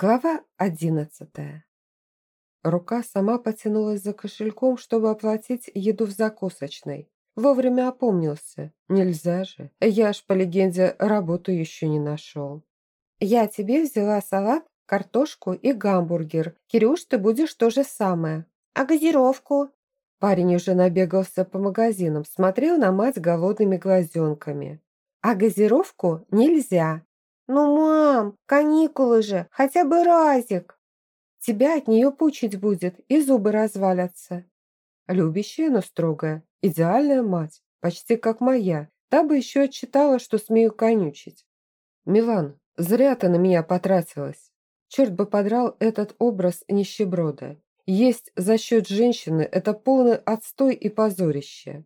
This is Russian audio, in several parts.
Глава одиннадцатая. Рука сама потянулась за кошельком, чтобы оплатить еду в закусочной. Вовремя опомнился. Нельзя же. Я ж, по легенде, работу еще не нашел. «Я тебе взяла салат, картошку и гамбургер. Кирюш, ты будешь то же самое. А газировку?» Парень уже набегался по магазинам, смотрел на мать голодными глазенками. «А газировку нельзя. «Ну, мам, каникулы же, хотя бы разик!» «Тебя от нее пучить будет, и зубы развалятся!» Любящая, но строгая, идеальная мать, почти как моя, та бы еще отчитала, что смею конючить. «Милан, зря ты на меня потратилась!» Черт бы подрал этот образ нищеброда. Есть за счет женщины – это полный отстой и позорище.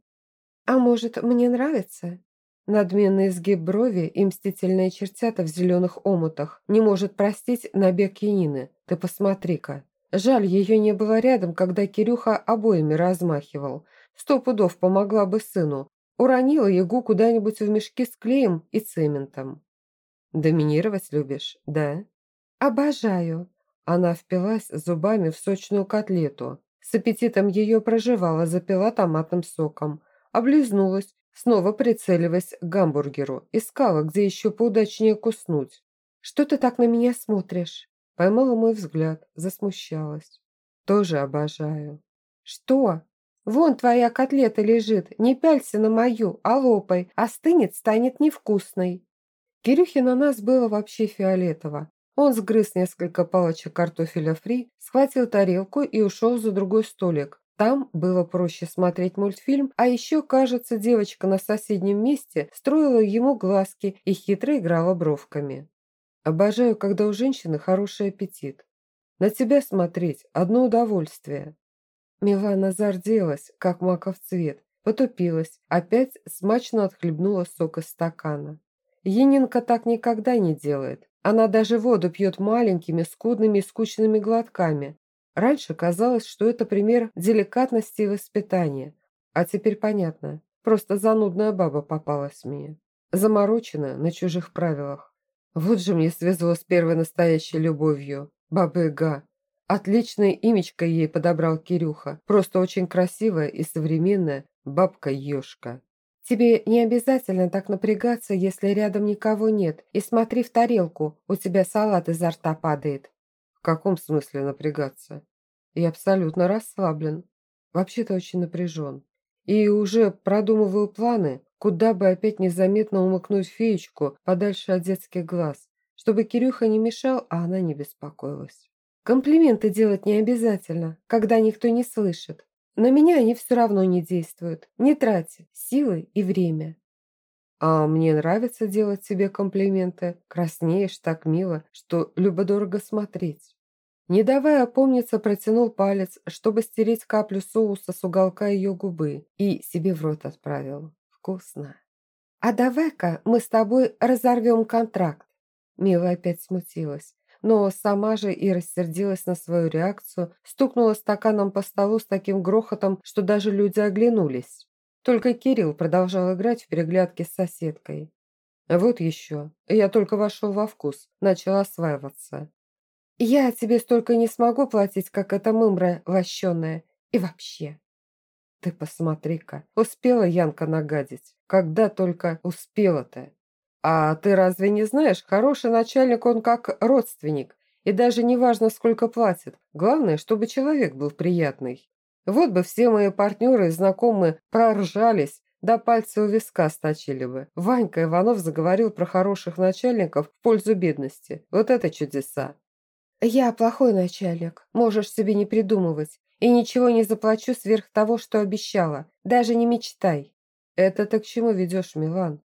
«А может, мне нравится?» Надменный изгиб брови и мстительные чертята в зеленых омутах не может простить набег Янины. Ты посмотри-ка. Жаль, ее не было рядом, когда Кирюха обоими размахивал. Сто пудов помогла бы сыну. Уронила ягу куда-нибудь в мешки с клеем и цементом. «Доминировать любишь, да?» «Обожаю!» Она впилась зубами в сочную котлету. С аппетитом ее проживала, запила томатным соком. Облизнулась Снова прицеливаясь к гамбургеру, искала, где еще поудачнее куснуть. «Что ты так на меня смотришь?» Поймала мой взгляд, засмущалась. «Тоже обожаю». «Что?» «Вон твоя котлета лежит, не пялься на мою, а лопай, остынет, станет невкусной». Кирюхе на нас было вообще фиолетово. Он сгрыз несколько палочек картофеля фри, схватил тарелку и ушел за другой столик, там было проще смотреть мультфильм, а еще, кажется, девочка на соседнем месте строила ему глазки и хитро играла бровками. Обожаю, когда у женщины хороший аппетит. На тебя смотреть – одно удовольствие. Милана зарделась, как маков цвет, потупилась, опять смачно отхлебнула сок из стакана. Енинка так никогда не делает. Она даже воду пьет маленькими, скудными и скучными глотками, Раньше казалось, что это пример деликатности и воспитания, а теперь понятно, просто занудная баба попалась мне. Замороченная на чужих правилах. Вот же мне свезло с первой настоящей любовью, баба Яга. Отличное имечко ей подобрал Кирюха, просто очень красивая и современная бабка-ешка. Тебе не обязательно так напрягаться, если рядом никого нет, и смотри в тарелку, у тебя салат изо рта падает. В каком смысле напрягаться? Я абсолютно расслаблен. Вообще-то очень напряжен. И уже продумываю планы, куда бы опять незаметно умыкнуть феечку подальше от детских глаз, чтобы Кирюха не мешал, а она не беспокоилась. Комплименты делать не обязательно, когда никто не слышит. На меня они все равно не действуют. Не трать силы и время. А мне нравится делать тебе комплименты. Краснеешь так мило, что любо-дорого смотреть. Не давая опомниться, протянул палец, чтобы стереть каплю соуса с уголка ее губы, и себе в рот отправил. Вкусно. «А давай-ка мы с тобой разорвем контракт». Мила опять смутилась, но сама же и рассердилась на свою реакцию, стукнула стаканом по столу с таким грохотом, что даже люди оглянулись. Только Кирилл продолжал играть в переглядки с соседкой. Вот еще. Я только вошел во вкус, начал осваиваться. Я тебе столько не смогу платить, как эта мымра лощеная. И вообще. Ты посмотри-ка, успела Янка нагадить. Когда только успела-то. А ты разве не знаешь, хороший начальник он как родственник. И даже не важно, сколько платит. Главное, чтобы человек был приятный. Вот бы все мои партнеры и знакомые проржались, да пальцы у виска сточили бы. Ванька Иванов заговорил про хороших начальников в пользу бедности. Вот это чудеса. Я плохой начальник, можешь себе не придумывать. И ничего не заплачу сверх того, что обещала. Даже не мечтай. Это ты к чему ведешь, Милан?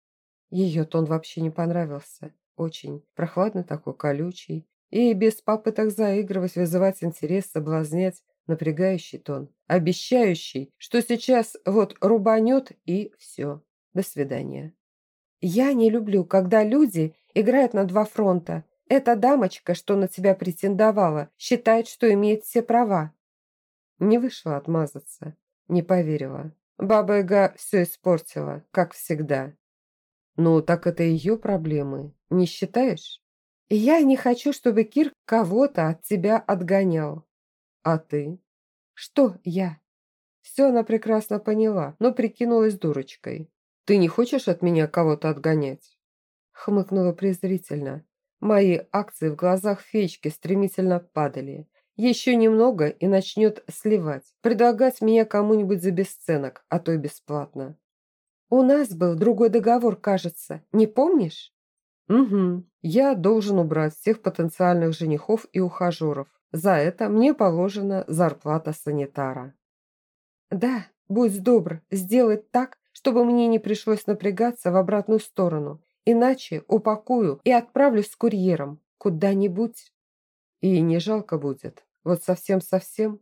Ее тон вообще не понравился. Очень прохладный такой, колючий. И без попыток заигрывать, вызывать интерес, соблазнять напрягающий тон, обещающий, что сейчас вот рубанет и все. До свидания. Я не люблю, когда люди играют на два фронта. Эта дамочка, что на тебя претендовала, считает, что имеет все права. Не вышла отмазаться, не поверила. Баба Яга все испортила, как всегда. Ну, так это ее проблемы, не считаешь? Я не хочу, чтобы Кир кого-то от тебя отгонял. А ты? Что я? Все она прекрасно поняла, но прикинулась дурочкой. Ты не хочешь от меня кого-то отгонять? Хмыкнула презрительно. Мои акции в глазах феечки стремительно падали. Еще немного и начнет сливать, предлагать меня кому-нибудь за бесценок, а то и бесплатно. У нас был другой договор, кажется, не помнишь? Угу. Я должен убрать всех потенциальных женихов и ухажеров. За это мне положена зарплата санитара. Да, будь добр, сделай так, чтобы мне не пришлось напрягаться в обратную сторону. Иначе упакую и отправлюсь с курьером куда-нибудь. И не жалко будет. Вот совсем-совсем.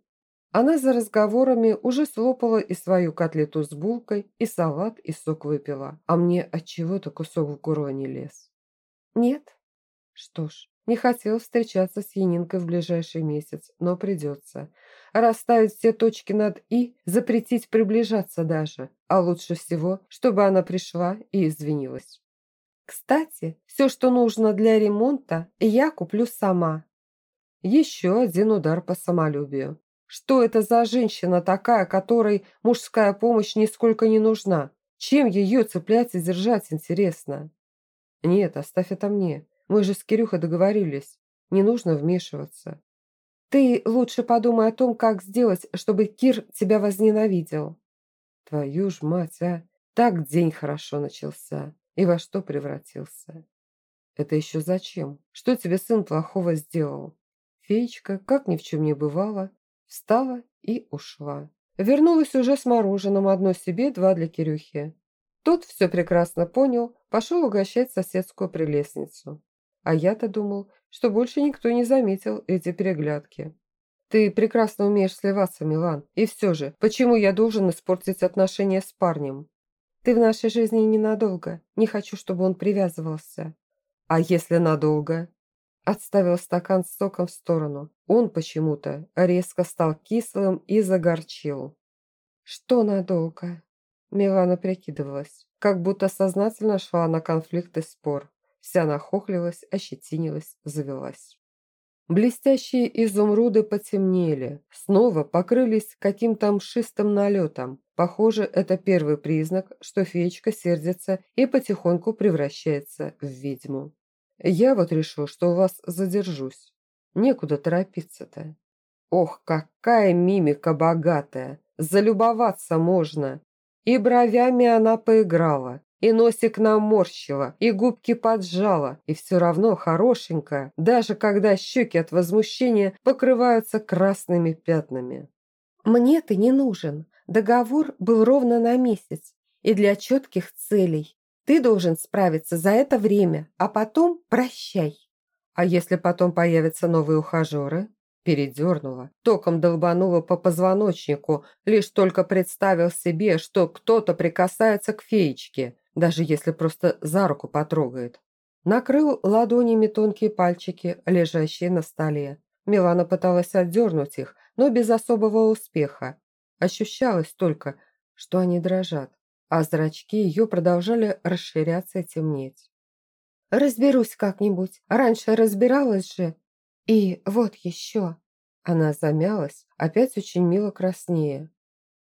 Она за разговорами уже слопала и свою котлету с булкой, и салат, и сок выпила. А мне от чего то кусок в горло не лез. Нет? Что ж, не хотел встречаться с Янинкой в ближайший месяц, но придется. Расставить все точки над «и», запретить приближаться даже, а лучше всего, чтобы она пришла и извинилась. Кстати, все, что нужно для ремонта, я куплю сама. Еще один удар по самолюбию. Что это за женщина такая, которой мужская помощь нисколько не нужна? Чем ее цеплять и держать, интересно? Нет, оставь это мне. Мы же с Кирюхой договорились. Не нужно вмешиваться. Ты лучше подумай о том, как сделать, чтобы Кир тебя возненавидел. Твою ж мать, а! Так день хорошо начался. И во что превратился? Это еще зачем? Что тебе сын плохого сделал? Феечка, как ни в чем не бывало, встала и ушла. Вернулась уже с мороженым, одно себе, два для Кирюхи. Тот все прекрасно понял, пошел угощать соседскую прелестницу. А я-то думал, что больше никто не заметил эти переглядки. Ты прекрасно умеешь сливаться, Милан. И все же, почему я должен испортить отношения с парнем? Ты в нашей жизни ненадолго. Не хочу, чтобы он привязывался. А если надолго? Отставил стакан с соком в сторону. Он почему-то резко стал кислым и загорчил. Что надолго? Милана прикидывалась, как будто сознательно шла на конфликт и спор. Вся нахохлилась, ощетинилась, завелась. Блестящие изумруды потемнели, снова покрылись каким-то мшистым налетом. Похоже, это первый признак, что феечка сердится и потихоньку превращается в ведьму. Я вот решил, что у вас задержусь. Некуда торопиться-то. Ох, какая мимика богатая! Залюбоваться можно! И бровями она поиграла, и носик наморщила, и губки поджала, и все равно хорошенькая, даже когда щеки от возмущения покрываются красными пятнами. «Мне ты не нужен. Договор был ровно на месяц, и для четких целей. Ты должен справиться за это время, а потом прощай». «А если потом появятся новые ухажеры?» Передернула, током долбанула по позвоночнику, лишь только представил себе, что кто-то прикасается к феечке, даже если просто за руку потрогает. Накрыл ладонями тонкие пальчики, лежащие на столе. Милана пыталась отдернуть их, но без особого успеха. Ощущалось только, что они дрожат, а зрачки ее продолжали расширяться и темнеть. «Разберусь как-нибудь. Раньше разбиралась же. И вот еще». Она замялась, опять очень мило краснее.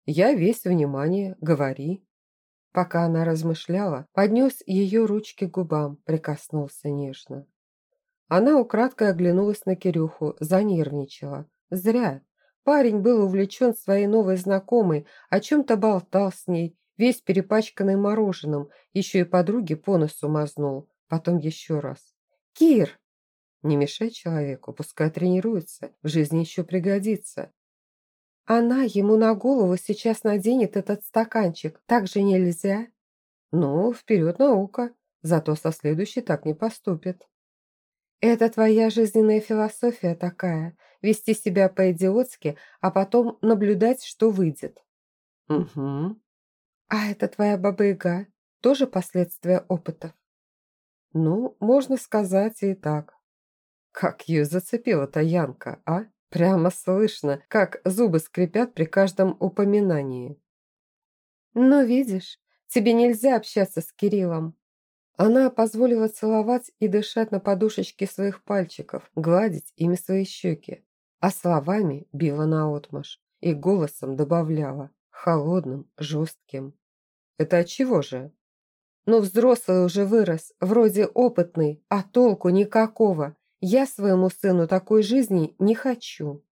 «Я весь внимание, говори». Пока она размышляла, поднес ее ручки к губам, прикоснулся нежно. Она украдкой оглянулась на Кирюху, занервничала. Зря. Парень был увлечен своей новой знакомой, о чем-то болтал с ней, весь перепачканный мороженым, еще и подруге по носу мазнул, потом еще раз. «Кир!» «Не мешай человеку, пускай тренируется, в жизни еще пригодится. Она ему на голову сейчас наденет этот стаканчик. Так же нельзя? Ну, вперед наука. Зато со следующей так не поступит. Это твоя жизненная философия такая. Вести себя по-идиотски, а потом наблюдать, что выйдет. Угу. А это твоя баба-яга? Тоже последствия опытов? Ну, можно сказать и так. Как ее зацепила-то Янка, а? Прямо слышно, как зубы скрипят при каждом упоминании. «Ну, видишь, тебе нельзя общаться с Кириллом». Она позволила целовать и дышать на подушечке своих пальчиков, гладить ими свои щеки, а словами била наотмашь и голосом добавляла, холодным, жестким. «Это от чего же?» «Ну, взрослый уже вырос, вроде опытный, а толку никакого. Я своему сыну такой жизни не хочу».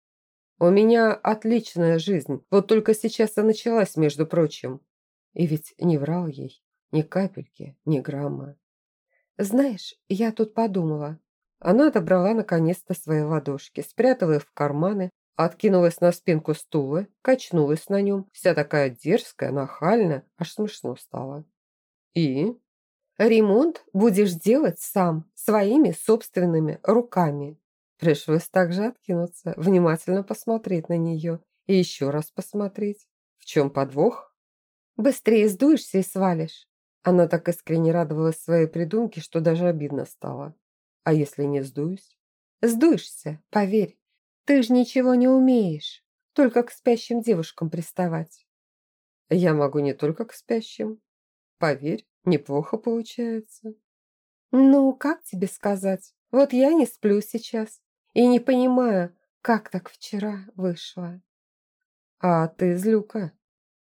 «У меня отличная жизнь, вот только сейчас и началась, между прочим». И ведь не врал ей, ни капельки, ни грамма. «Знаешь, я тут подумала». Она отобрала наконец-то свои ладошки, спрятала их в карманы, откинулась на спинку стула, качнулась на нем, вся такая дерзкая, нахальная, аж смешно стало. «И?» «Ремонт будешь делать сам, своими собственными руками». Пришлось также откинуться, внимательно посмотреть на нее и еще раз посмотреть. В чем подвох? «Быстрее сдуешься и свалишь». Она так искренне радовалась своей придумке, что даже обидно стало. А если не сдуюсь? Сдуешься, поверь. Ты же ничего не умеешь. Только к спящим девушкам приставать. Я могу не только к спящим. Поверь, неплохо получается. Ну, как тебе сказать? Вот я не сплю сейчас. И не понимаю, как так вчера вышло. А ты злюка.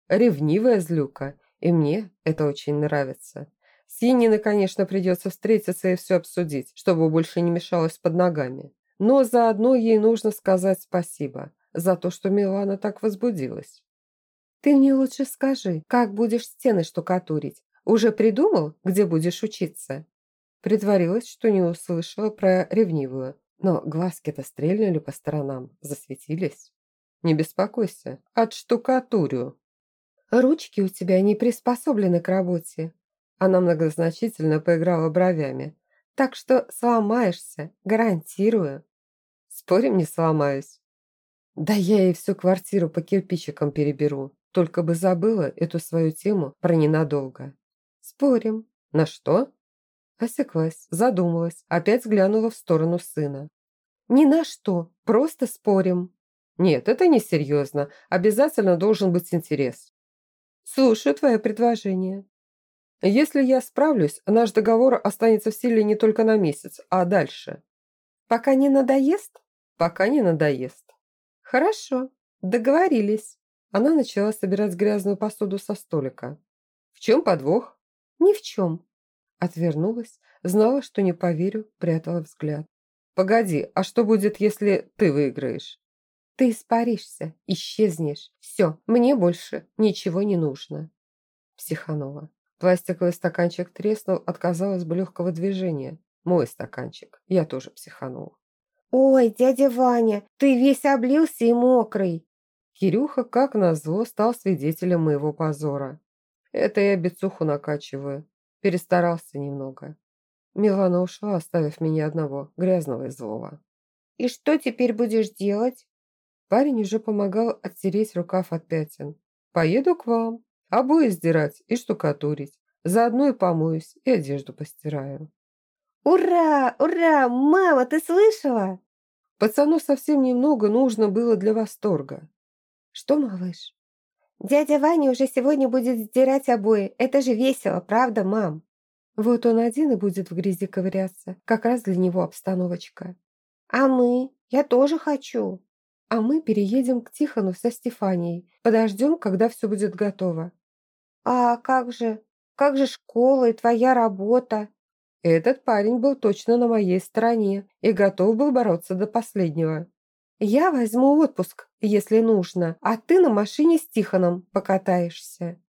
Ревнивая злюка и мне это очень нравится. С конечно, придется встретиться и все обсудить, чтобы больше не мешалось под ногами. Но заодно ей нужно сказать спасибо за то, что Милана так возбудилась. «Ты мне лучше скажи, как будешь стены штукатурить? Уже придумал, где будешь учиться?» Притворилась, что не услышала про ревнивую, но глазки-то стрельнули по сторонам, засветились. «Не беспокойся, отштукатурю», Ручки у тебя не приспособлены к работе. Она многозначительно поиграла бровями. Так что сломаешься, гарантирую. Спорим, не сломаюсь. Да я и всю квартиру по кирпичикам переберу. Только бы забыла эту свою тему про ненадолго. Спорим. На что? Осеклась, задумалась, опять глянула в сторону сына. «Ни на что, просто спорим». «Нет, это не серьезно. Обязательно должен быть интерес». Слушаю твое предложение. Если я справлюсь, наш договор останется в силе не только на месяц, а дальше. Пока не надоест? Пока не надоест. Хорошо, договорились. Она начала собирать грязную посуду со столика. В чем подвох? Ни в чем. Отвернулась, знала, что не поверю, прятала взгляд. Погоди, а что будет, если ты выиграешь? Ты испаришься, исчезнешь. Все, мне больше ничего не нужно. Психанова. Пластиковый стаканчик треснул, отказалась бы легкого движения. Мой стаканчик. Я тоже психанул. «Ой, дядя Ваня, ты весь облился и мокрый!» Кирюха, как назло, стал свидетелем моего позора. Это я бицуху накачиваю. Перестарался немного. Милана ушла, оставив меня одного, грязного и злого. «И что теперь будешь делать?» Парень уже помогал оттереть рукав от пятен. «Поеду к вам. Обои сдирать и штукатурить. Заодно и помоюсь, и одежду постираю». «Ура! Ура! Мама, ты слышала?» Пацану совсем немного нужно было для восторга. «Что, малыш?» «Дядя Ваня уже сегодня будет сдирать обои. Это же весело, правда, мам?» Вот он один и будет в грязи ковыряться. Как раз для него обстановочка. «А мы? Я тоже хочу!» А мы переедем к Тихону со Стефанией. Подождем, когда все будет готово. А как же? Как же школа и твоя работа? Этот парень был точно на моей стороне и готов был бороться до последнего. Я возьму отпуск, если нужно, а ты на машине с Тихоном покатаешься.